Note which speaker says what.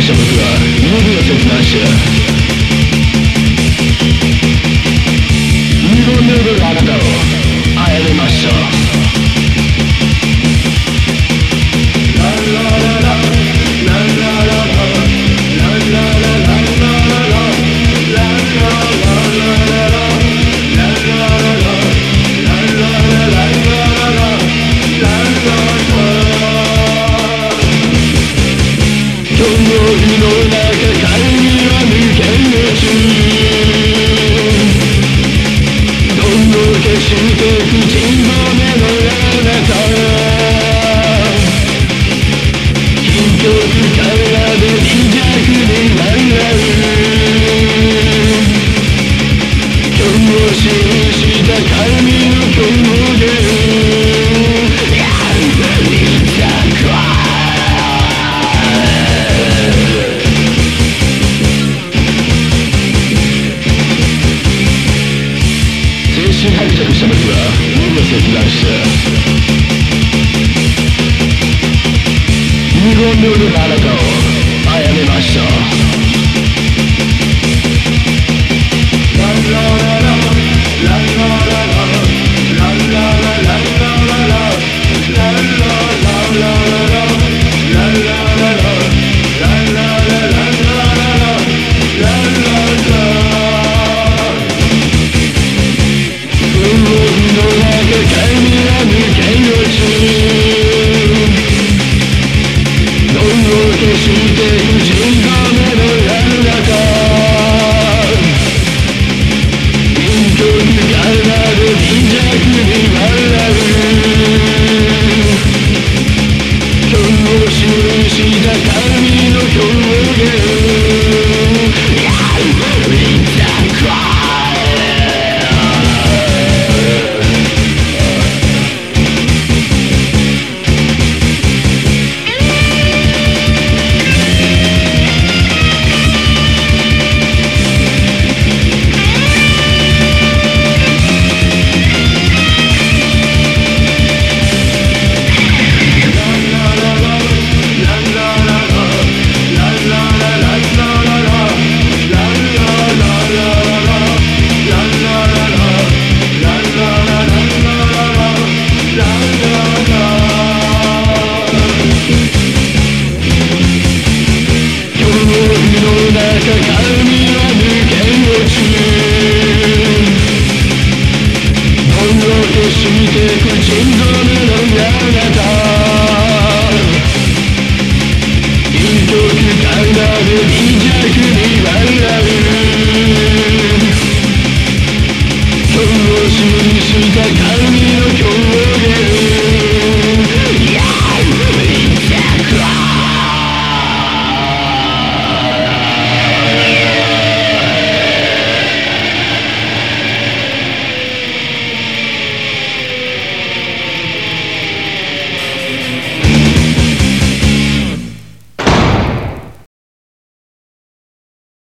Speaker 1: 神伯爵した僕は指を切断し日本の踊るあなたを精神伯爵した僕は指を切断した日本のあなたを殺めました Induruen zorrungia